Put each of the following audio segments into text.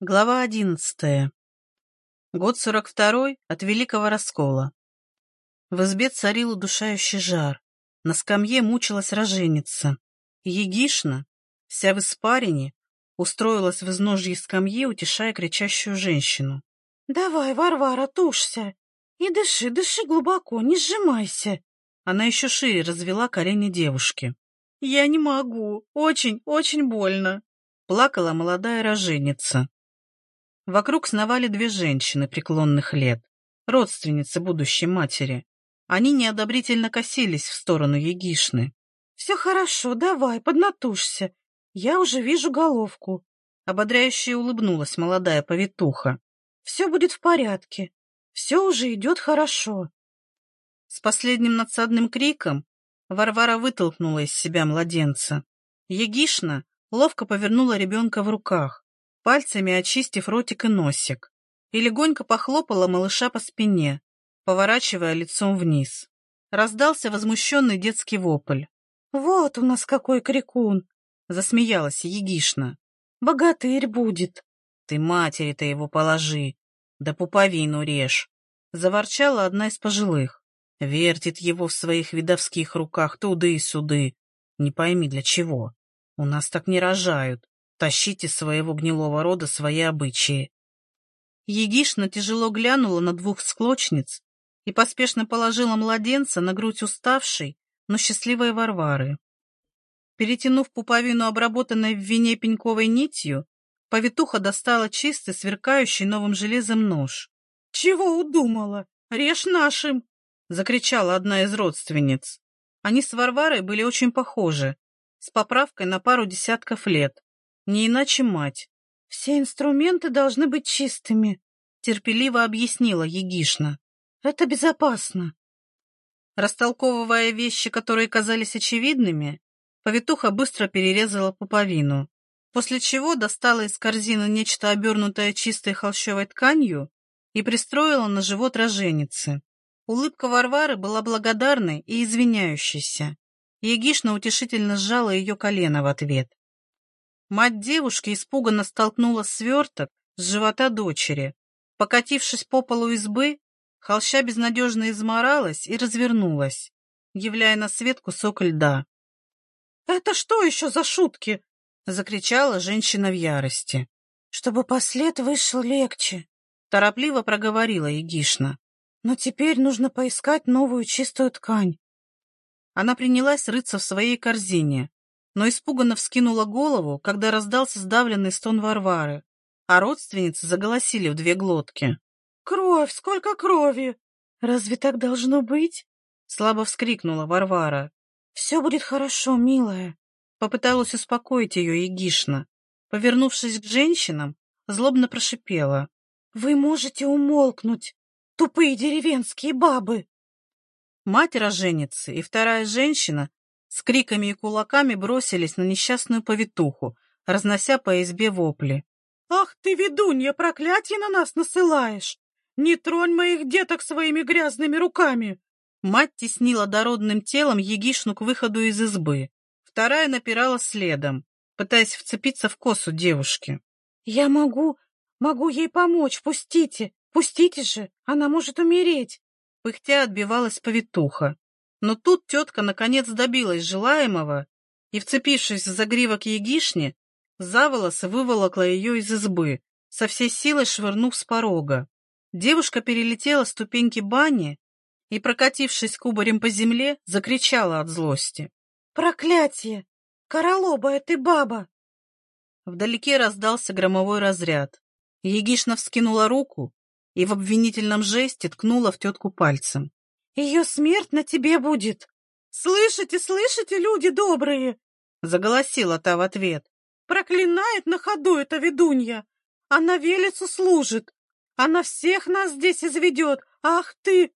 Глава одиннадцатая. Год сорок второй от Великого Раскола. В избе царил удушающий жар. На скамье мучилась роженица. Егишна, вся в испарине, устроилась в изножье скамьи, утешая кричащую женщину. — Давай, Варвара, тушься. И дыши, дыши глубоко, не сжимайся. Она еще шире развела колени девушки. — Я не могу, очень, очень больно. Плакала молодая роженица. Вокруг сновали две женщины преклонных лет, родственницы будущей матери. Они неодобрительно косились в сторону Егишны. — Все хорошо, давай, поднатужься. Я уже вижу головку. Ободряюще улыбнулась молодая повитуха. — Все будет в порядке. Все уже идет хорошо. С последним надсадным криком Варвара вытолкнула из себя младенца. Егишна ловко повернула ребенка в руках, пальцами очистив ротик и носик, и легонько похлопала малыша по спине, поворачивая лицом вниз. Раздался возмущенный детский вопль. «Вот у нас какой крикун!» — засмеялась Егишна. «Богатырь будет!» «Ты матери-то его положи, да пуповину режь!» — заворчала одна из пожилых. Вертит его в своих видовских руках туды и суды. Не пойми для чего. У нас так не рожают. Тащите своего гнилого рода свои обычаи. Егишна тяжело глянула на двух склочниц и поспешно положила младенца на грудь уставшей, но счастливой Варвары. Перетянув пуповину, обработанной в вине пеньковой нитью, повитуха достала чистый, сверкающий новым железом нож. — Чего удумала? Режь нашим! — закричала одна из родственниц. Они с Варварой были очень похожи, с поправкой на пару десятков лет. Не иначе мать. Все инструменты должны быть чистыми, терпеливо объяснила Егишна. Это безопасно. Растолковывая вещи, которые казались очевидными, повитуха быстро перерезала пуповину, после чего достала из корзины нечто обернутое чистой холщовой тканью и пристроила на живот роженицы. Улыбка Варвары была благодарной и извиняющейся. Егишна утешительно сжала ее колено в ответ. Мать девушки испуганно столкнула сверток с живота дочери. Покатившись по полу избы, холща безнадежно изморалась и развернулась, являя на свет кусок льда. — Это что еще за шутки? — закричала женщина в ярости. — Чтобы послед вышел легче, — торопливо проговорила Егишна. — Но теперь нужно поискать новую чистую ткань. Она принялась рыться в своей корзине, но испуганно вскинула голову, когда раздался сдавленный стон Варвары, а родственницы заголосили в две глотки. «Кровь! Сколько крови! Разве так должно быть?» Слабо вскрикнула Варвара. «Все будет хорошо, милая!» Попыталась успокоить ее Егишна. Повернувшись к женщинам, злобно прошипела. «Вы можете умолкнуть, тупые деревенские бабы!» Мать роженицы и вторая женщина с криками и кулаками бросились на несчастную повитуху, разнося по избе вопли. «Ах ты, ведунья, проклятие на нас насылаешь! Не тронь моих деток своими грязными руками!» Мать теснила дородным телом Егишну к выходу из избы. Вторая напирала следом, пытаясь вцепиться в косу девушки. «Я могу, могу ей помочь, пустите, пустите же, она может умереть!» Пыхтя отбивалась повитуха. Но тут тетка наконец добилась желаемого и, вцепившись в загривок егишни, за волосы выволокла ее из избы, со всей силой швырнув с порога. Девушка перелетела ступеньки бани и, прокатившись кубарем по земле, закричала от злости. «Проклятие! Королобая ты баба!» Вдалеке раздался громовой разряд. Егишна вскинула руку и в обвинительном жесте ткнула в тетку пальцем. Ее смерть на тебе будет. Слышите, слышите, люди добрые? Заголосила та в ответ. Проклинает на ходу эта ведунья. Она велицу служит. Она всех нас здесь изведет. Ах ты!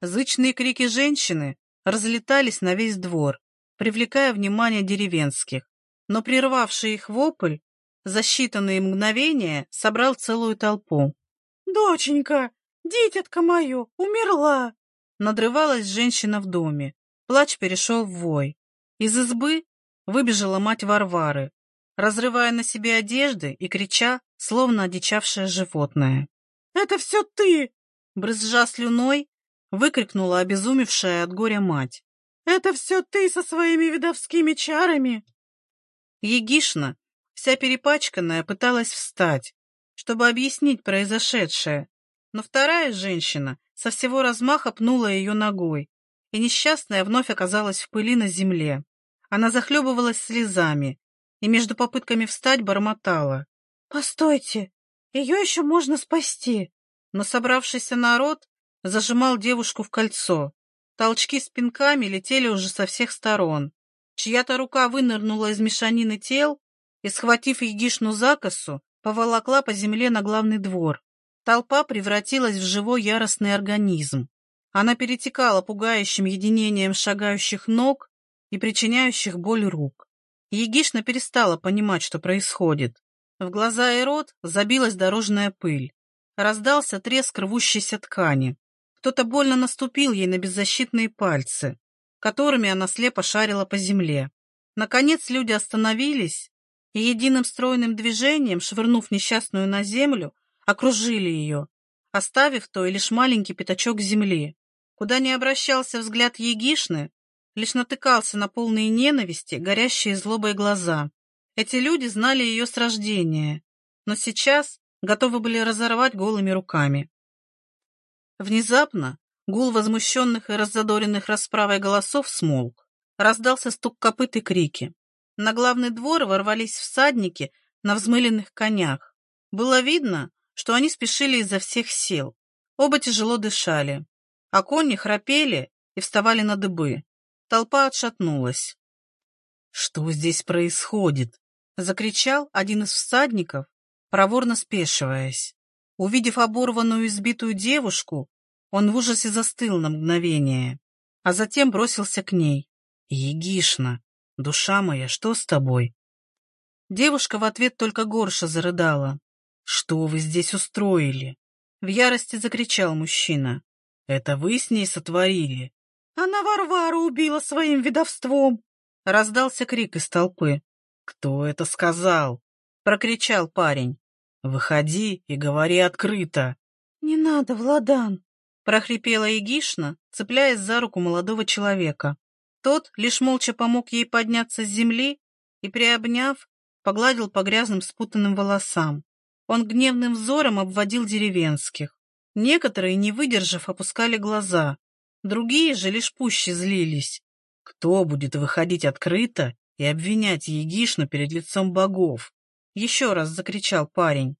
Зычные крики женщины разлетались на весь двор, привлекая внимание деревенских. Но прервавший их вопль за считанные мгновения собрал целую толпу. «Доченька, дитятка мое, умерла!» Надрывалась женщина в доме. Плач перешел в вой. Из избы выбежала мать Варвары, разрывая на себе одежды и крича словно одичавшее животное. «Это все ты!» Брызжа слюной, выкрикнула обезумевшая от горя мать. «Это все ты со своими видовскими чарами!» Егишна, вся перепачканная, пыталась встать, чтобы объяснить произошедшее, но вторая женщина со всего размаха пнула ее ногой, и несчастная вновь оказалась в пыли на земле. Она захлебывалась слезами и между попытками встать бормотала. «Постойте, ее еще можно спасти!» Но собравшийся народ зажимал девушку в кольцо. Толчки с пинками летели уже со всех сторон. Чья-то рука вынырнула из мешанины тел и, схватив Егишну за косу, поволокла по земле на главный двор. Толпа превратилась в живой яростный организм. Она перетекала пугающим единением шагающих ног и причиняющих боль рук. Егишна перестала понимать, что происходит. В глаза и рот забилась дорожная пыль. Раздался треск рвущейся ткани. Кто-то больно наступил ей на беззащитные пальцы, которыми она слепо шарила по земле. Наконец люди остановились и единым стройным движением, швырнув несчастную на землю, окружили ее, оставив той лишь маленький пятачок земли. Куда не обращался взгляд Егишны, лишь натыкался на полные ненависти, горящие злобой глаза. Эти люди знали ее с рождения, но сейчас готовы были разорвать голыми руками. Внезапно гул возмущенных и раззадоренных расправой голосов смолк. Раздался стук копыт и крики. На главный двор ворвались всадники на взмыленных конях. Было видно, что они спешили изо всех сил. Оба тяжело дышали, а кони храпели и вставали на дыбы. Толпа отшатнулась. «Что здесь происходит?» — закричал один из всадников, проворно спешиваясь. Увидев оборванную избитую девушку, он в ужасе застыл на мгновение, а затем бросился к ней. «Егишна, душа моя, что с тобой?» Девушка в ответ только горше зарыдала. «Что вы здесь устроили?» В ярости закричал мужчина. «Это вы с ней сотворили?» «Она Варвару убила своим ведовством!» Раздался крик из толпы. «Кто это сказал?» Прокричал парень. «Выходи и говори открыто!» «Не надо, Владан!» прохрипела Егишна, цепляясь за руку молодого человека. Тот лишь молча помог ей подняться с земли и, приобняв, погладил по грязным спутанным волосам. Он гневным взором обводил деревенских. Некоторые, не выдержав, опускали глаза. Другие же лишь пуще злились. Кто будет выходить открыто и обвинять Егишну перед лицом богов? Еще раз закричал парень.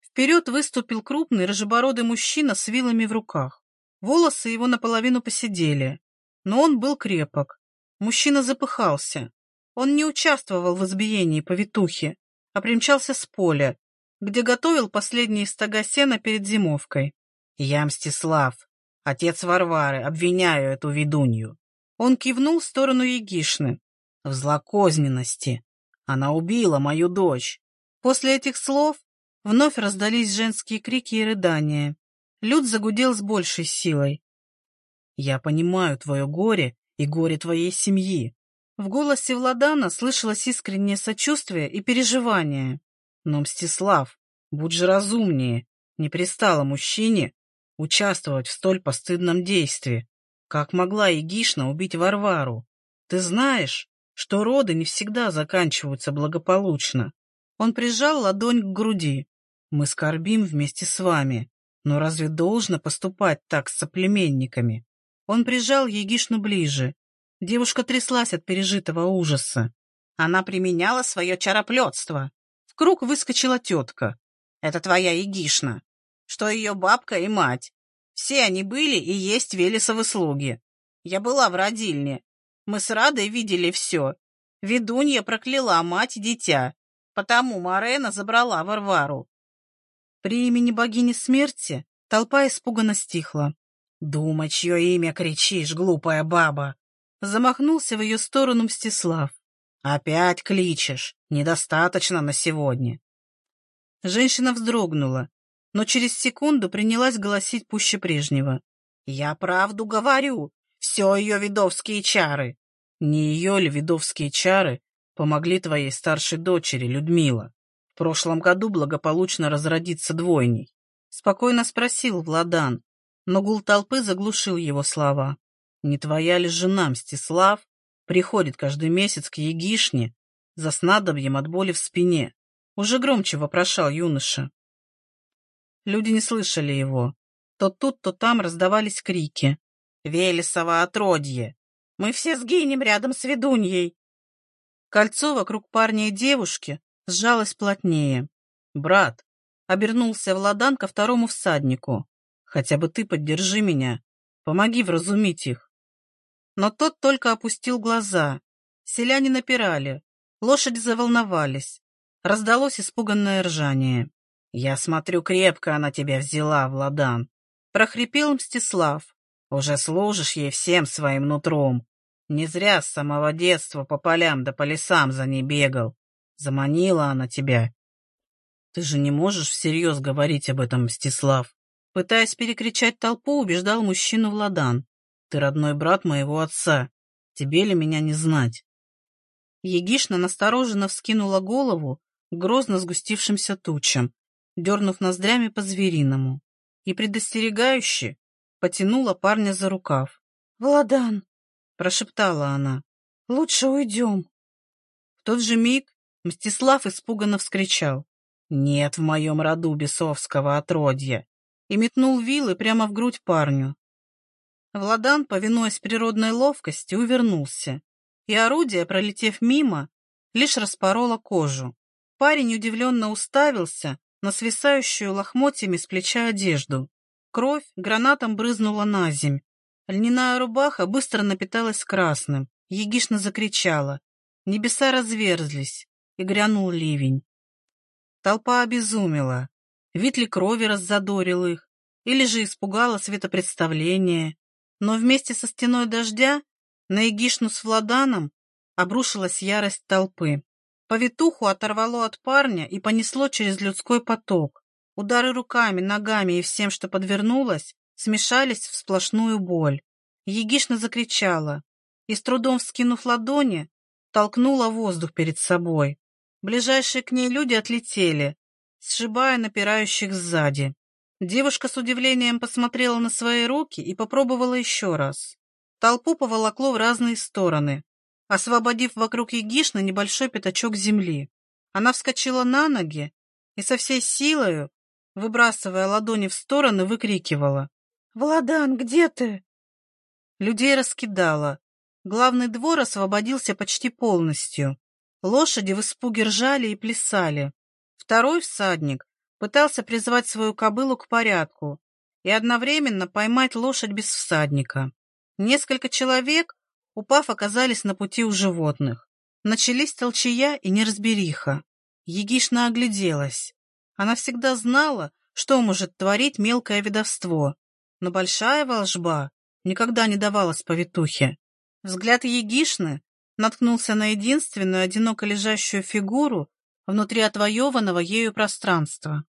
Вперед выступил крупный рыжебородый мужчина с вилами в руках. Волосы его наполовину посидели, но он был крепок. Мужчина запыхался. Он не участвовал в избиении повитухи, а примчался с поля, где готовил последние стога сена перед зимовкой. «Я Мстислав, отец Варвары, обвиняю эту ведунью». Он кивнул в сторону Егишны. «В злокозненности. Она убила мою дочь». После этих слов вновь раздались женские крики и рыдания. Люд загудел с большей силой. «Я понимаю твое горе и горе твоей семьи». В голосе Владана слышалось искреннее сочувствие и переживание. Но, Мстислав, будь же разумнее, не пристало мужчине участвовать в столь постыдном действии. Как могла Егишна убить Варвару? Ты знаешь, что роды не всегда заканчиваются благополучно. Он прижал ладонь к груди. Мы скорбим вместе с вами, но разве должно поступать так с соплеменниками? Он прижал Егишну ближе. Девушка тряслась от пережитого ужаса. Она применяла свое чароплетство. Круг выскочила тетка. Это твоя Егишна. Что ее бабка и мать. Все они были и есть Велесовы слуги. Я была в родильне. Мы с Радой видели все. Ведунья прокляла мать и дитя. Потому Марена забрала Варвару. При имени богини смерти толпа испуганно стихла. «Думай, чье имя кричишь, глупая баба!» Замахнулся в ее сторону Мстислав. «Опять кличешь. Недостаточно на сегодня». Женщина вздрогнула, но через секунду принялась голосить пуще прежнего. «Я правду говорю. Все ее видовские чары». «Не ее ли видовские чары помогли твоей старшей дочери, Людмила?» в прошлом году благополучно разродиться двойней? Спокойно спросил Владан, но гул толпы заглушил его слова. Не твоя ли жена, Мстислав, приходит каждый месяц к Егишне за снадобьем от боли в спине? Уже громче вопрошал юноша. Люди не слышали его. То тут, то там раздавались крики. «Велесово отродье! Мы все сгинем рядом с ведуньей!» Кольцо вокруг парня и девушки сжалось плотнее. «Брат!» — обернулся Владан ко второму всаднику. «Хотя бы ты поддержи меня. Помоги вразумить их». Но тот только опустил глаза. Селяне напирали. Лошади заволновались. Раздалось испуганное ржание. «Я смотрю, крепко она тебя взяла, Владан!» прохрипел Мстислав. «Уже служишь ей всем своим нутром. Не зря с самого детства по полям да по лесам за ней бегал. Заманила она тебя. Ты же не можешь всерьез говорить об этом, Мстислав. Пытаясь перекричать толпу, убеждал мужчину Владан. Ты родной брат моего отца. Тебе ли меня не знать? Егишна настороженно вскинула голову к грозно сгустившимся тучам, дернув ноздрями по-звериному, и предостерегающе потянула парня за рукав. «Владан!» — прошептала она. «Лучше уйдем». В тот же миг Мстислав испуганно вскричал. «Нет в моем роду бесовского отродья!» и метнул вилы прямо в грудь парню. Владан, повинуясь природной ловкости, увернулся, и орудие, пролетев мимо, лишь распороло кожу. Парень удивленно уставился на свисающую лохмотьями с плеча одежду. Кровь гранатом брызнула на земь, Льняная рубаха быстро напиталась красным. Егишна закричала. Небеса разверзлись, и грянул ливень. Толпа обезумела. Вид ли крови раззадорил их, или же испугало светопредставление. Но вместе со стеной дождя на Егишну с Владаном обрушилась ярость толпы. Повитуху оторвало от парня и понесло через людской поток. Удары руками, ногами и всем, что подвернулось, смешались в сплошную боль. Егишна закричала и, с трудом вскинув ладони, толкнула воздух перед собой. Ближайшие к ней люди отлетели, сшибая напирающих сзади. Девушка с удивлением посмотрела на свои руки и попробовала еще раз. Толпу поволокло в разные стороны, освободив вокруг Егишны небольшой пятачок земли. Она вскочила на ноги и со всей силою, выбрасывая ладони в стороны, выкрикивала. «Владан, где ты?» Людей раскидало. Главный двор освободился почти полностью. Лошади в испуге ржали и плясали. Второй всадник пытался призвать свою кобылу к порядку и одновременно поймать лошадь без всадника. Несколько человек, упав, оказались на пути у животных. Начались толчая и неразбериха. Егишна огляделась. Она всегда знала, что может творить мелкое ведовство, но большая волжба никогда не давалась повитухе. Взгляд Егишны наткнулся на единственную одиноко лежащую фигуру внутри отвоеванного ею пространства.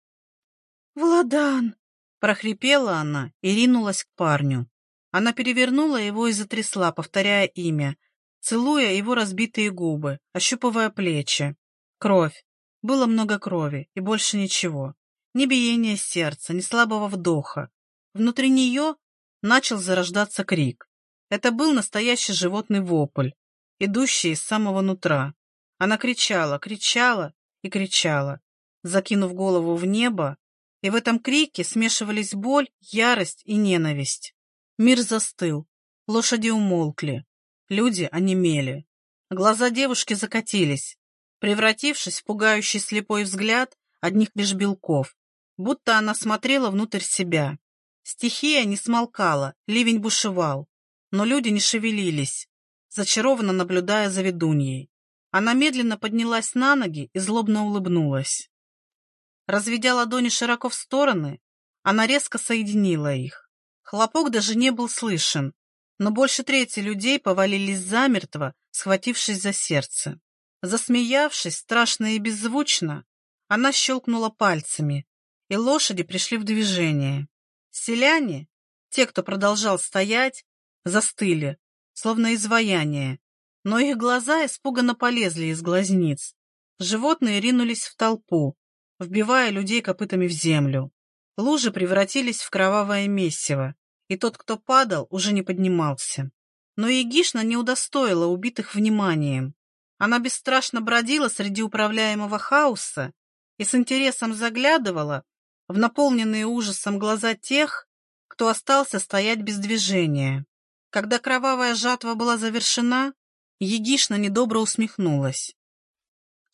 «Владан!» — прохрипела она и ринулась к парню. Она перевернула его и затрясла, повторяя имя, целуя его разбитые губы, ощупывая плечи. Кровь. Было много крови, и больше ничего. Ни биения сердца, ни слабого вдоха, Внутри нее начал зарождаться крик. Это был настоящий животный вопль, идущий из самого нутра. Она кричала, кричала и кричала, закинув голову в небо, и в этом крике смешивались боль, ярость и ненависть. Мир застыл, лошади умолкли, люди онемели. Глаза девушки закатились, превратившись в пугающий слепой взгляд одних лишь белков, будто она смотрела внутрь себя. Стихия не смолкала, ливень бушевал, но люди не шевелились, зачарованно наблюдая за ведуньей. Она медленно поднялась на ноги и злобно улыбнулась. Разведя ладони широко в стороны, она резко соединила их. Хлопок даже не был слышен, но больше трети людей повалились замертво, схватившись за сердце. Засмеявшись страшно и беззвучно, она щелкнула пальцами, и лошади пришли в движение. Селяне, те, кто продолжал стоять, застыли, словно изваяние, но их глаза испуганно полезли из глазниц. Животные ринулись в толпу, вбивая людей копытами в землю. Лужи превратились в кровавое месиво, и тот, кто падал, уже не поднимался. Но Егишна не удостоила убитых вниманием. Она бесстрашно бродила среди управляемого хаоса и с интересом заглядывала в наполненные ужасом глаза тех, кто остался стоять без движения. Когда кровавая жатва была завершена, Егишна недобро усмехнулась.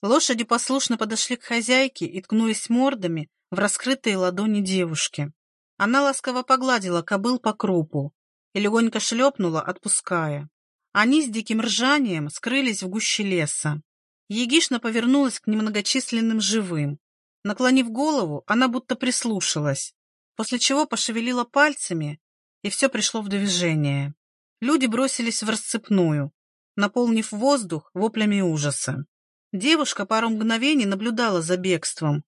Лошади послушно подошли к хозяйке и ткнулись мордами в раскрытые ладони девушки. Она ласково погладила кобыл по крупу и легонько шлепнула, отпуская. Они с диким ржанием скрылись в гуще леса. Егишна повернулась к немногочисленным живым. Наклонив голову, она будто прислушалась, после чего пошевелила пальцами, и все пришло в движение. Люди бросились в расцепную, наполнив воздух воплями ужаса. Девушка пару мгновений наблюдала за бегством,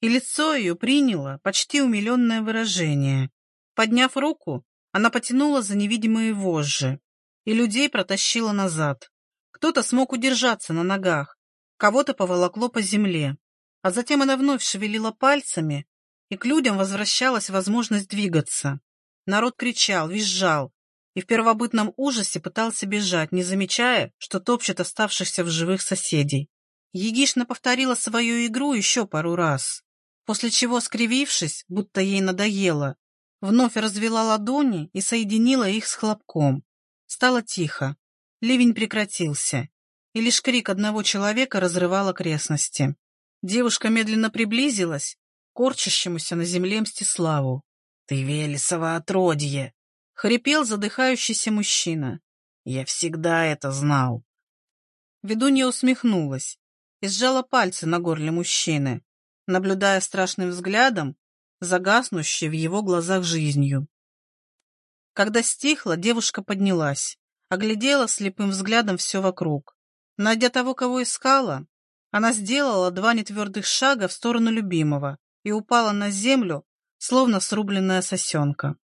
и лицо ее приняло почти умиленное выражение. Подняв руку, она потянула за невидимые вожжи, и людей протащила назад. Кто-то смог удержаться на ногах, кого-то поволокло по земле. А затем она вновь шевелила пальцами, и к людям возвращалась возможность двигаться. Народ кричал, визжал, и в первобытном ужасе пытался бежать, не замечая, что топчет оставшихся в живых соседей. Егишна повторила свою игру еще пару раз, после чего, скривившись, будто ей надоело, вновь развела ладони и соединила их с хлопком. Стало тихо, ливень прекратился, и лишь крик одного человека разрывал окрестности. Девушка медленно приблизилась к корчащемуся на земле Мстиславу. «Ты Велесово отродье!» — хрипел задыхающийся мужчина. «Я всегда это знал!» Ведунья усмехнулась и сжала пальцы на горле мужчины, наблюдая страшным взглядом загаснущей в его глазах жизнью. Когда стихло, девушка поднялась, оглядела слепым взглядом все вокруг. Найдя того, кого искала, она сделала два нетвердых шага в сторону любимого и упала на землю, словно срубленная сосенка.